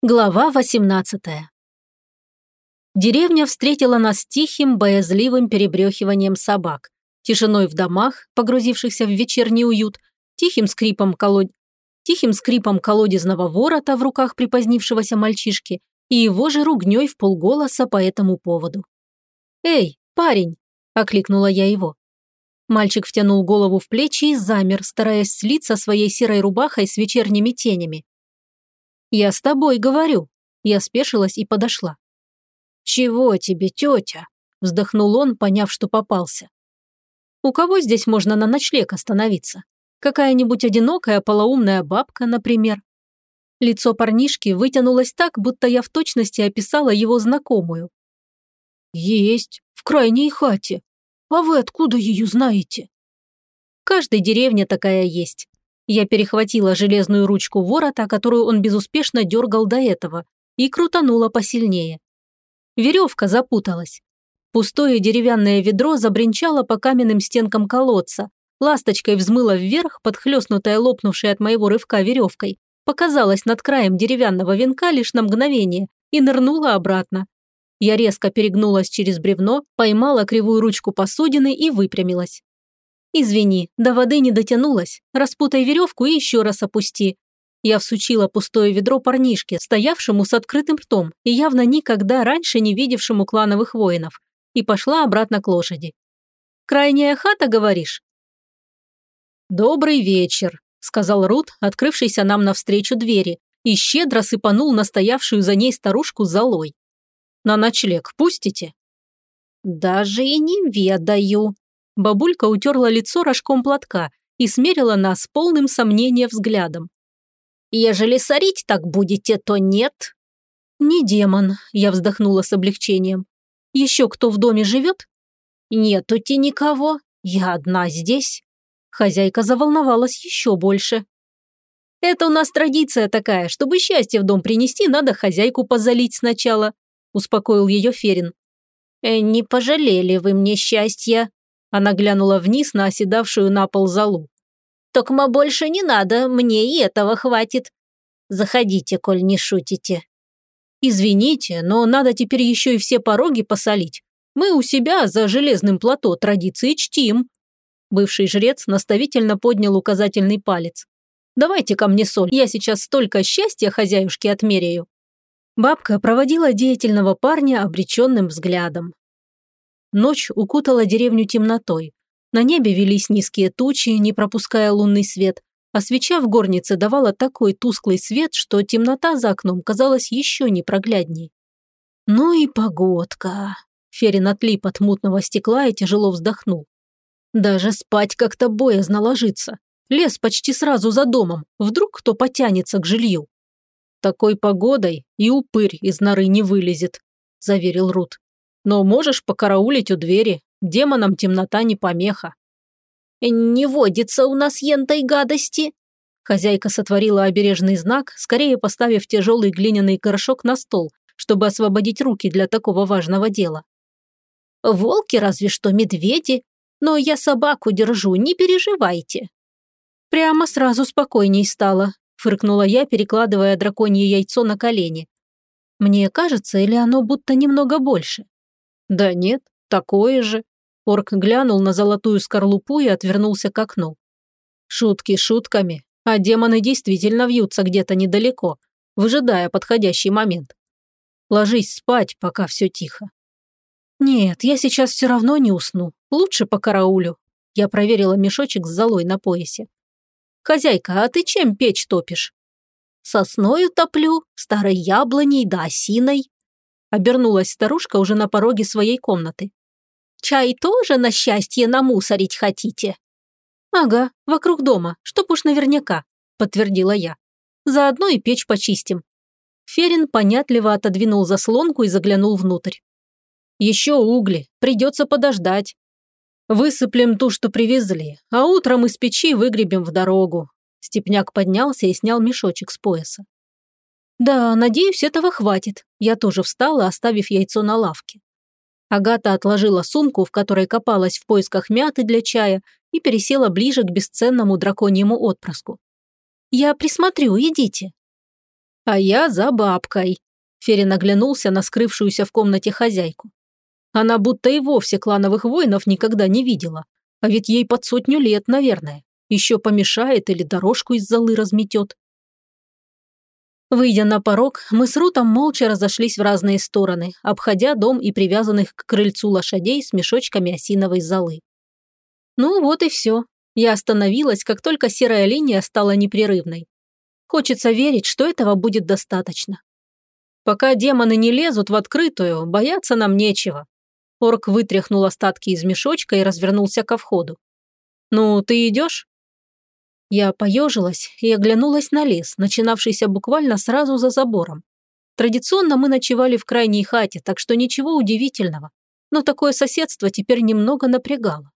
Глава 18 Деревня встретила нас тихим, боязливым перебрехиванием собак, тишиной в домах, погрузившихся в вечерний уют, тихим скрипом, колод... тихим скрипом колодезного ворота в руках припозднившегося мальчишки и его же ругней в полголоса по этому поводу. «Эй, парень!» – окликнула я его. Мальчик втянул голову в плечи и замер, стараясь слиться своей серой рубахой с вечерними тенями. «Я с тобой говорю». Я спешилась и подошла. «Чего тебе, тетя?» – вздохнул он, поняв, что попался. «У кого здесь можно на ночлег остановиться? Какая-нибудь одинокая полоумная бабка, например?» Лицо парнишки вытянулось так, будто я в точности описала его знакомую. «Есть, в крайней хате. А вы откуда ее знаете?» «В каждой деревне такая есть. Я перехватила железную ручку ворота, которую он безуспешно дергал до этого, и крутанула посильнее. Веревка запуталась. Пустое деревянное ведро забринчало по каменным стенкам колодца, ласточкой взмыло вверх, подхлестнутая лопнувшей от моего рывка веревкой, показалась над краем деревянного венка лишь на мгновение и нырнула обратно. Я резко перегнулась через бревно, поймала кривую ручку посудины и выпрямилась. «Извини, до воды не дотянулась. Распутай веревку и еще раз опусти». Я всучила пустое ведро парнишке, стоявшему с открытым ртом и явно никогда раньше не видевшему клановых воинов, и пошла обратно к лошади. «Крайняя хата, говоришь?» «Добрый вечер», – сказал Рут, открывшийся нам навстречу двери, и щедро сыпанул настоявшую за ней старушку золой. «На ночлег пустите?» «Даже и не ведаю», Бабулька утерла лицо рожком платка и смерила нас полным сомнения взглядом. «Ежели сорить так будете, то нет». «Не демон», – я вздохнула с облегчением. «Еще кто в доме живет?» «Нету-те никого. Я одна здесь». Хозяйка заволновалась еще больше. «Это у нас традиция такая, чтобы счастье в дом принести, надо хозяйку позалить сначала», – успокоил ее Ферин. «Э, «Не пожалели вы мне счастья», она глянула вниз на оседавшую на пол залу. «Токма больше не надо, мне и этого хватит. Заходите, коль не шутите». «Извините, но надо теперь еще и все пороги посолить. Мы у себя за железным плато традиции чтим». Бывший жрец наставительно поднял указательный палец. «Давайте ко мне соль, я сейчас столько счастья хозяюшке отмеряю». Бабка проводила деятельного парня обреченным взглядом. Ночь укутала деревню темнотой. На небе велись низкие тучи, не пропуская лунный свет, а свеча в горнице давала такой тусклый свет, что темнота за окном казалась еще непроглядней. «Ну и погодка!» Ферин отлип от мутного стекла и тяжело вздохнул. «Даже спать как-то боязно ложиться. Лес почти сразу за домом. Вдруг кто потянется к жилью?» «Такой погодой и упырь из норы не вылезет», – заверил Рут но можешь покараулить у двери. Демонам темнота не помеха». «Не водится у нас ентой гадости», Хозяйка сотворила обережный знак, скорее поставив тяжелый глиняный горшок на стол, чтобы освободить руки для такого важного дела. «Волки разве что медведи, но я собаку держу, не переживайте». Прямо сразу спокойней стало, фыркнула я, перекладывая драконье яйцо на колени. Мне кажется, или оно будто немного больше? Да нет, такое же. Орк глянул на золотую скорлупу и отвернулся к окну. Шутки шутками, а демоны действительно вьются где-то недалеко, выжидая подходящий момент. Ложись спать, пока все тихо. Нет, я сейчас все равно не усну. Лучше по караулю. Я проверила мешочек с золой на поясе. «Хозяйка, а ты чем печь топишь?» «Сосною топлю, старой яблоней да осиной», Обернулась старушка уже на пороге своей комнаты. «Чай тоже на счастье намусорить хотите?» «Ага, вокруг дома, чтоб уж наверняка», – подтвердила я. «Заодно и печь почистим». Ферин понятливо отодвинул заслонку и заглянул внутрь. «Еще угли, придется подождать. Высыплем ту, что привезли, а утром из печи выгребем в дорогу». Степняк поднялся и снял мешочек с пояса. «Да, надеюсь, этого хватит». Я тоже встала, оставив яйцо на лавке. Агата отложила сумку, в которой копалась в поисках мяты для чая, и пересела ближе к бесценному драконьему отпрыску. «Я присмотрю, идите». А я за бабкой. Ферин оглянулся на скрывшуюся в комнате хозяйку. Она будто и вовсе клановых воинов никогда не видела. А ведь ей под сотню лет, наверное. Еще помешает или дорожку из золы разметет. Выйдя на порог, мы с Рутом молча разошлись в разные стороны, обходя дом и привязанных к крыльцу лошадей с мешочками осиновой золы. Ну вот и все. Я остановилась, как только серая линия стала непрерывной. Хочется верить, что этого будет достаточно. Пока демоны не лезут в открытую, бояться нам нечего. Орк вытряхнул остатки из мешочка и развернулся ко входу. «Ну, ты идешь?» Я поежилась и оглянулась на лес, начинавшийся буквально сразу за забором. Традиционно мы ночевали в крайней хате, так что ничего удивительного. Но такое соседство теперь немного напрягало.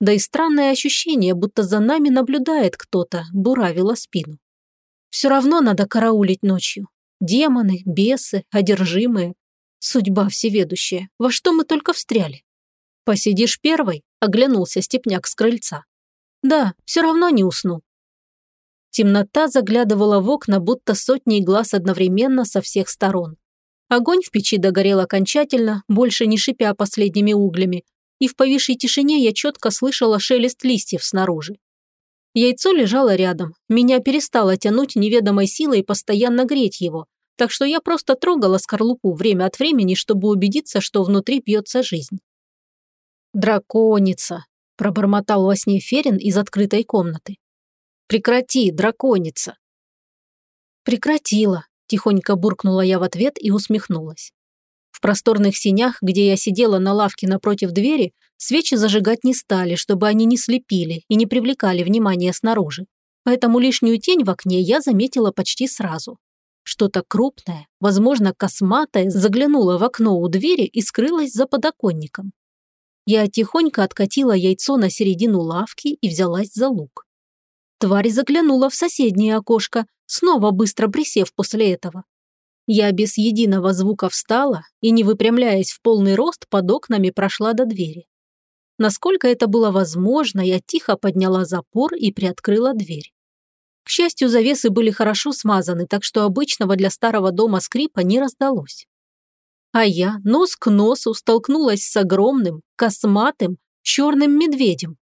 Да и странное ощущение, будто за нами наблюдает кто-то, буравило спину. Все равно надо караулить ночью. Демоны, бесы, одержимые. Судьба всеведущая. Во что мы только встряли? Посидишь первой? Оглянулся Степняк с крыльца. Да, все равно не усну. Темнота заглядывала в окна, будто сотни глаз одновременно со всех сторон. Огонь в печи догорел окончательно, больше не шипя последними углями, и в повисшей тишине я четко слышала шелест листьев снаружи. Яйцо лежало рядом, меня перестало тянуть неведомой силой постоянно греть его, так что я просто трогала скорлупу время от времени, чтобы убедиться, что внутри пьется жизнь. «Драконица!» – пробормотал во сне Ферин из открытой комнаты. Прекрати, драконица!» «Прекратила», – тихонько буркнула я в ответ и усмехнулась. В просторных синях, где я сидела на лавке напротив двери, свечи зажигать не стали, чтобы они не слепили и не привлекали внимания снаружи. Поэтому лишнюю тень в окне я заметила почти сразу. Что-то крупное, возможно, косматое, заглянуло в окно у двери и скрылось за подоконником. Я тихонько откатила яйцо на середину лавки и взялась за лук. Тварь заглянула в соседнее окошко, снова быстро присев после этого. Я без единого звука встала и, не выпрямляясь в полный рост, под окнами прошла до двери. Насколько это было возможно, я тихо подняла запор и приоткрыла дверь. К счастью, завесы были хорошо смазаны, так что обычного для старого дома скрипа не раздалось. А я нос к носу столкнулась с огромным, косматым, черным медведем,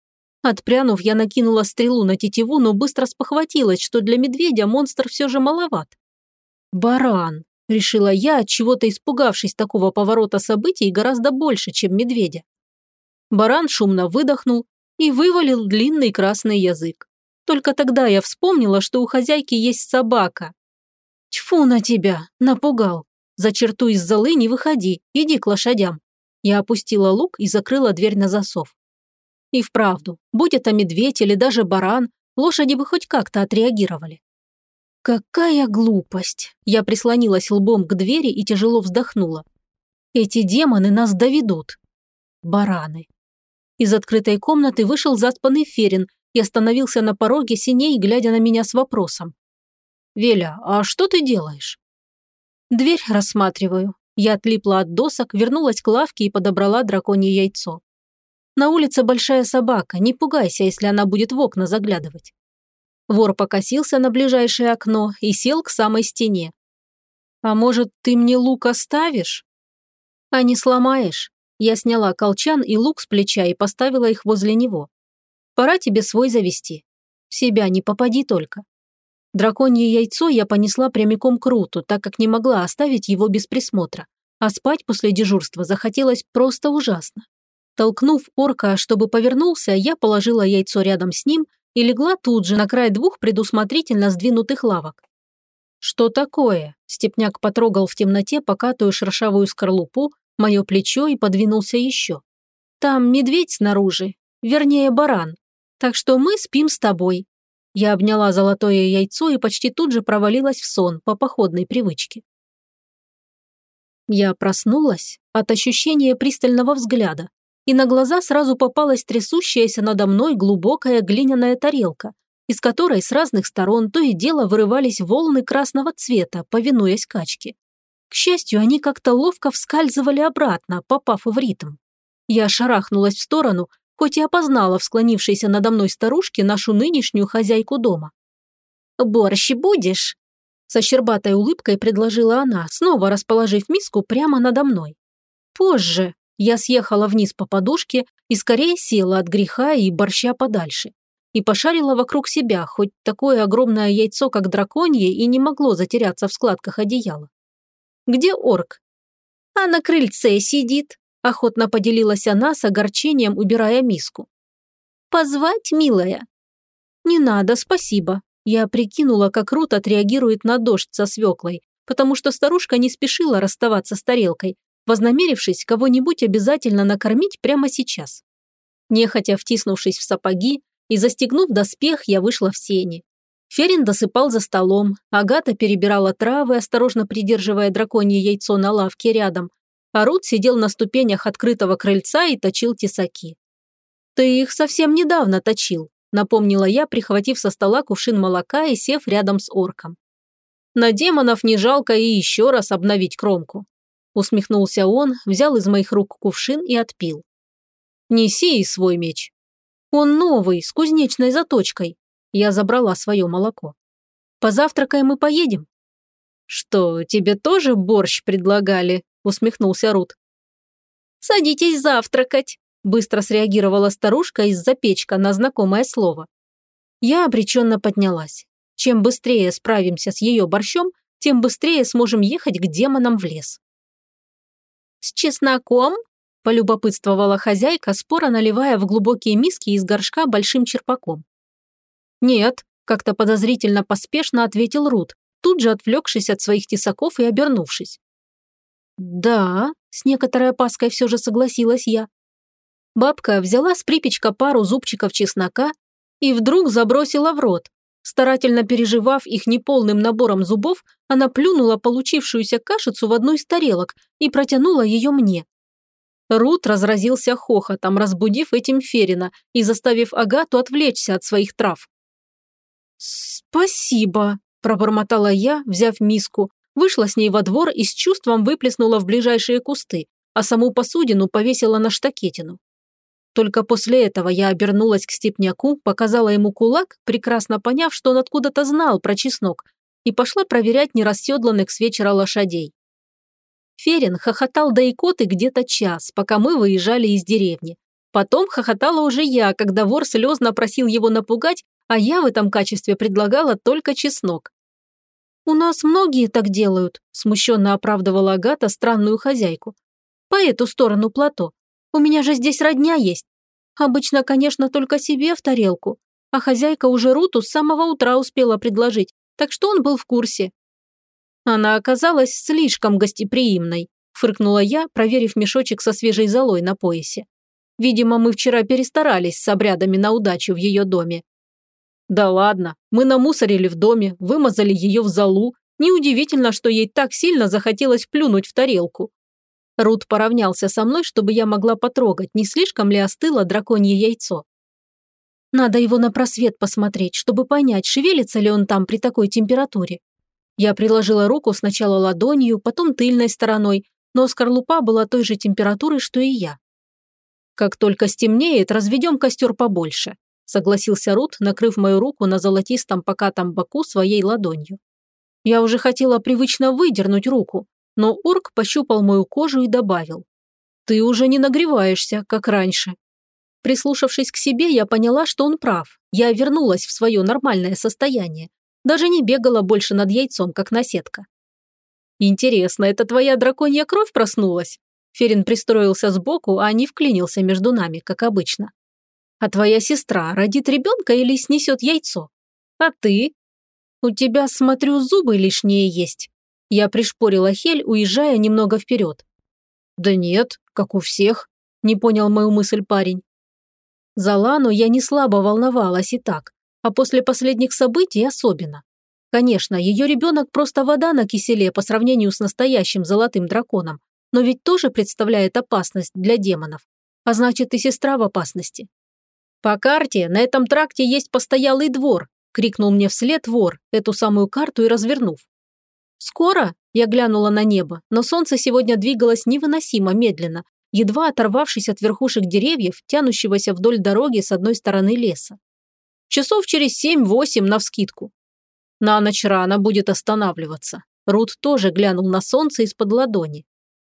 Отпрянув, я накинула стрелу на тетиву, но быстро спохватилась, что для медведя монстр все же маловат. «Баран», – решила я, чего-то испугавшись такого поворота событий гораздо больше, чем медведя. Баран шумно выдохнул и вывалил длинный красный язык. Только тогда я вспомнила, что у хозяйки есть собака. «Тьфу на тебя, напугал. За черту из золы не выходи, иди к лошадям». Я опустила лук и закрыла дверь на засов. И вправду, будь это медведь или даже баран, лошади бы хоть как-то отреагировали. Какая глупость! Я прислонилась лбом к двери и тяжело вздохнула. Эти демоны нас доведут. Бараны. Из открытой комнаты вышел заспанный Ферин и остановился на пороге синей, глядя на меня с вопросом. «Веля, а что ты делаешь?» «Дверь рассматриваю». Я отлипла от досок, вернулась к лавке и подобрала драконье яйцо. На улице большая собака, не пугайся, если она будет в окна заглядывать. Вор покосился на ближайшее окно и сел к самой стене. «А может, ты мне лук оставишь?» «А не сломаешь?» Я сняла колчан и лук с плеча и поставила их возле него. «Пора тебе свой завести. В себя не попади только». Драконье яйцо я понесла прямиком к Руту, так как не могла оставить его без присмотра. А спать после дежурства захотелось просто ужасно. Толкнув орка, чтобы повернулся, я положила яйцо рядом с ним и легла тут же на край двух предусмотрительно сдвинутых лавок. «Что такое?» – Степняк потрогал в темноте покатую шершавую скорлупу, мое плечо и подвинулся еще. «Там медведь снаружи, вернее баран, так что мы спим с тобой». Я обняла золотое яйцо и почти тут же провалилась в сон по походной привычке. Я проснулась от ощущения пристального взгляда, и на глаза сразу попалась трясущаяся надо мной глубокая глиняная тарелка, из которой с разных сторон то и дело вырывались волны красного цвета, повинуясь качке. К счастью, они как-то ловко вскальзывали обратно, попав в ритм. Я шарахнулась в сторону, хоть и опознала в склонившейся надо мной старушке нашу нынешнюю хозяйку дома. «Борщ будешь?» Со щербатой улыбкой предложила она, снова расположив миску прямо надо мной. Позже я съехала вниз по подушке и скорее села от греха и борща подальше. И пошарила вокруг себя, хоть такое огромное яйцо, как драконье, и не могло затеряться в складках одеяла. «Где орк?» «А на крыльце сидит», – охотно поделилась она с огорчением, убирая миску. «Позвать, милая?» «Не надо, спасибо». Я прикинула, как Рут отреагирует на дождь со свеклой, потому что старушка не спешила расставаться с тарелкой, вознамерившись кого-нибудь обязательно накормить прямо сейчас. Нехотя втиснувшись в сапоги и застегнув доспех, я вышла в сени. Ферин досыпал за столом, Агата перебирала травы, осторожно придерживая драконье яйцо на лавке рядом, а Рут сидел на ступенях открытого крыльца и точил тесаки. «Ты их совсем недавно точил», напомнила я, прихватив со стола кувшин молока и сев рядом с орком. На демонов не жалко и еще раз обновить кромку. Усмехнулся он, взял из моих рук кувшин и отпил. «Неси и свой меч». «Он новый, с кузнечной заточкой». Я забрала свое молоко. «Позавтракаем и поедем». «Что, тебе тоже борщ предлагали?» усмехнулся Рут. «Садитесь завтракать», Быстро среагировала старушка из-за печка на знакомое слово. Я обреченно поднялась. Чем быстрее справимся с ее борщом, тем быстрее сможем ехать к демонам в лес. «С чесноком?» – полюбопытствовала хозяйка, споро наливая в глубокие миски из горшка большим черпаком. «Нет», – как-то подозрительно поспешно ответил Рут, тут же отвлекшись от своих тесаков и обернувшись. «Да», – с некоторой опаской все же согласилась я. Бабка взяла с припечка пару зубчиков чеснока и вдруг забросила в рот. Старательно переживав их неполным набором зубов, она плюнула получившуюся кашицу в одну из тарелок и протянула ее мне. Рут разразился хохотом, разбудив этим Ферина и заставив Агату отвлечься от своих трав. «Спасибо», – пробормотала я, взяв миску, вышла с ней во двор и с чувством выплеснула в ближайшие кусты, а саму посудину повесила на штакетину. Только после этого я обернулась к степняку, показала ему кулак, прекрасно поняв, что он откуда-то знал про чеснок, и пошла проверять нерасседланных с вечера лошадей. Ферин хохотал до икоты где-то час, пока мы выезжали из деревни. Потом хохотала уже я, когда вор слезно просил его напугать, а я в этом качестве предлагала только чеснок. «У нас многие так делают», – смущенно оправдывала Агата странную хозяйку. «По эту сторону плато. У меня же здесь родня есть. Обычно, конечно, только себе в тарелку, а хозяйка уже Руту с самого утра успела предложить, так что он был в курсе. Она оказалась слишком гостеприимной, фыркнула я, проверив мешочек со свежей золой на поясе. Видимо, мы вчера перестарались с обрядами на удачу в ее доме. Да ладно, мы намусорили в доме, вымазали ее в золу. Неудивительно, что ей так сильно захотелось плюнуть в тарелку. Рут поравнялся со мной, чтобы я могла потрогать, не слишком ли остыло драконье яйцо. Надо его на просвет посмотреть, чтобы понять, шевелится ли он там при такой температуре. Я приложила руку сначала ладонью, потом тыльной стороной, но скорлупа была той же температуры, что и я. «Как только стемнеет, разведем костер побольше», согласился Рут, накрыв мою руку на золотистом покатом боку своей ладонью. Я уже хотела привычно выдернуть руку, но орк пощупал мою кожу и добавил. «Ты уже не нагреваешься, как раньше». Прислушавшись к себе, я поняла, что он прав. Я вернулась в свое нормальное состояние. Даже не бегала больше над яйцом, как наседка. «Интересно, это твоя драконья кровь проснулась?» Ферин пристроился сбоку, а не вклинился между нами, как обычно. «А твоя сестра родит ребенка или снесет яйцо? А ты? У тебя, смотрю, зубы лишние есть. Я пришпорила Хель, уезжая немного вперед. «Да нет, как у всех», – не понял мою мысль парень. За Лану я не слабо волновалась и так, а после последних событий особенно. Конечно, ее ребенок просто вода на киселе по сравнению с настоящим золотым драконом, но ведь тоже представляет опасность для демонов. А значит, и сестра в опасности. «По карте на этом тракте есть постоялый двор», – крикнул мне вслед вор, эту самую карту и развернув. «Скоро?» – я глянула на небо, но солнце сегодня двигалось невыносимо медленно, едва оторвавшись от верхушек деревьев, тянущегося вдоль дороги с одной стороны леса. Часов через семь-восемь навскидку. На ночь рано будет останавливаться. Рут тоже глянул на солнце из-под ладони.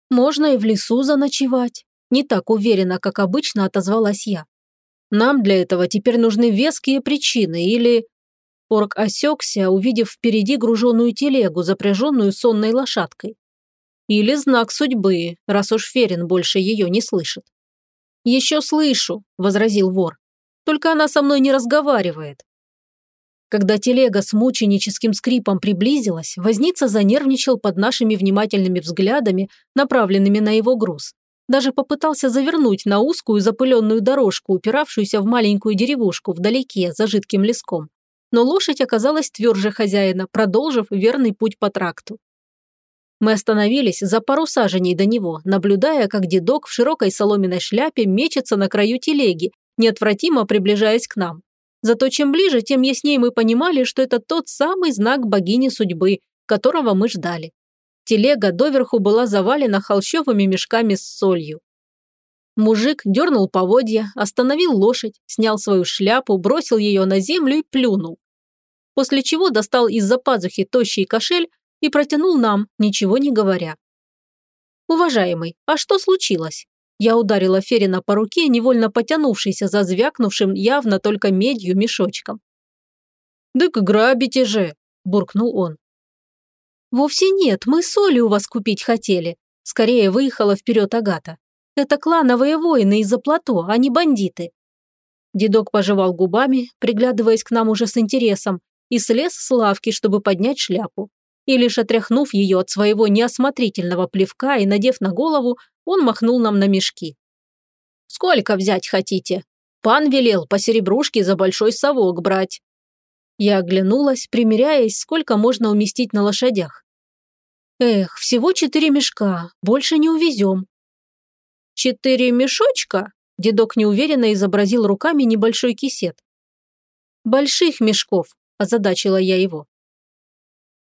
Можно и в лесу заночевать. Не так уверенно, как обычно отозвалась я. Нам для этого теперь нужны веские причины или... Орк осекся, увидев впереди груженную телегу, запряженную сонной лошадкой. Или знак судьбы, раз уж Ферин больше ее не слышит. «Еще слышу», – возразил вор. «Только она со мной не разговаривает». Когда телега с мученическим скрипом приблизилась, возница занервничал под нашими внимательными взглядами, направленными на его груз. Даже попытался завернуть на узкую запыленную дорожку, упиравшуюся в маленькую деревушку вдалеке, за жидким леском. Но лошадь оказалась тверже хозяина, продолжив верный путь по тракту. Мы остановились за пару саженей до него, наблюдая, как дедок в широкой соломенной шляпе мечется на краю телеги, неотвратимо приближаясь к нам. Зато чем ближе, тем яснее мы понимали, что это тот самый знак богини судьбы, которого мы ждали. Телега доверху была завалена холщовыми мешками с солью. Мужик дернул поводья, остановил лошадь, снял свою шляпу, бросил ее на землю и плюнул. После чего достал из-за пазухи тощий кошель и протянул нам, ничего не говоря. «Уважаемый, а что случилось?» Я ударила Ферина по руке, невольно потянувшейся за звякнувшим явно только медью мешочком. «Дык грабите же!» – буркнул он. «Вовсе нет, мы соли у вас купить хотели», – скорее выехала вперед Агата. «Это клановые воины из-за плато, а не бандиты». Дедок пожевал губами, приглядываясь к нам уже с интересом, и слез с лавки, чтобы поднять шляпу и лишь отряхнув ее от своего неосмотрительного плевка и надев на голову, он махнул нам на мешки. «Сколько взять хотите? Пан велел по серебрушке за большой совок брать». Я оглянулась, примеряясь, сколько можно уместить на лошадях. «Эх, всего четыре мешка, больше не увезем». «Четыре мешочка?» – дедок неуверенно изобразил руками небольшой кисет. «Больших мешков», – озадачила я его.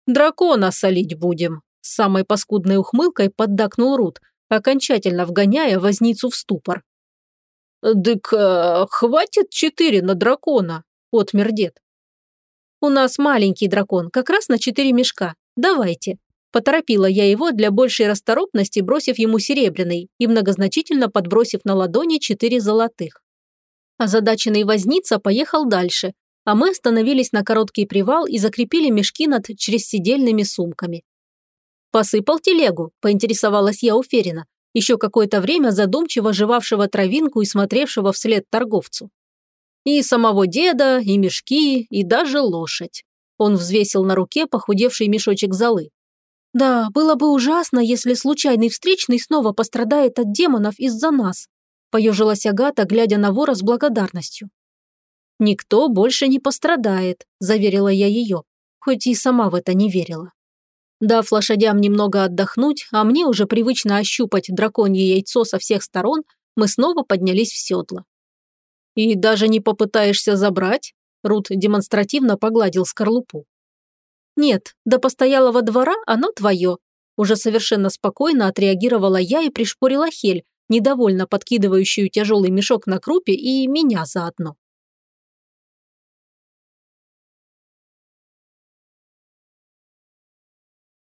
«Дракона солить будем», – с самой паскудной ухмылкой поддакнул Рут, окончательно вгоняя возницу в ступор. «Дык, э, хватит четыре на дракона», – отмер дед. «У нас маленький дракон, как раз на четыре мешка. Давайте». Поторопила я его для большей расторопности, бросив ему серебряный и многозначительно подбросив на ладони четыре золотых. Озадаченный возница поехал дальше, а мы остановились на короткий привал и закрепили мешки над чрезсидельными сумками. «Посыпал телегу», – поинтересовалась я у Ферина, еще какое-то время задумчиво жевавшего травинку и смотревшего вслед торговцу. «И самого деда, и мешки, и даже лошадь». Он взвесил на руке похудевший мешочек золы. «Да, было бы ужасно, если случайный встречный снова пострадает от демонов из-за нас», поежилась Агата, глядя на вора с благодарностью. «Никто больше не пострадает», – заверила я ее, хоть и сама в это не верила. Дав лошадям немного отдохнуть, а мне уже привычно ощупать драконье яйцо со всех сторон, мы снова поднялись в седло. «И даже не попытаешься забрать?» Рут демонстративно погладил скорлупу. «Нет, до постоялого двора оно твое», уже совершенно спокойно отреагировала я и пришпорила Хель, недовольно подкидывающую тяжелый мешок на крупе и меня заодно.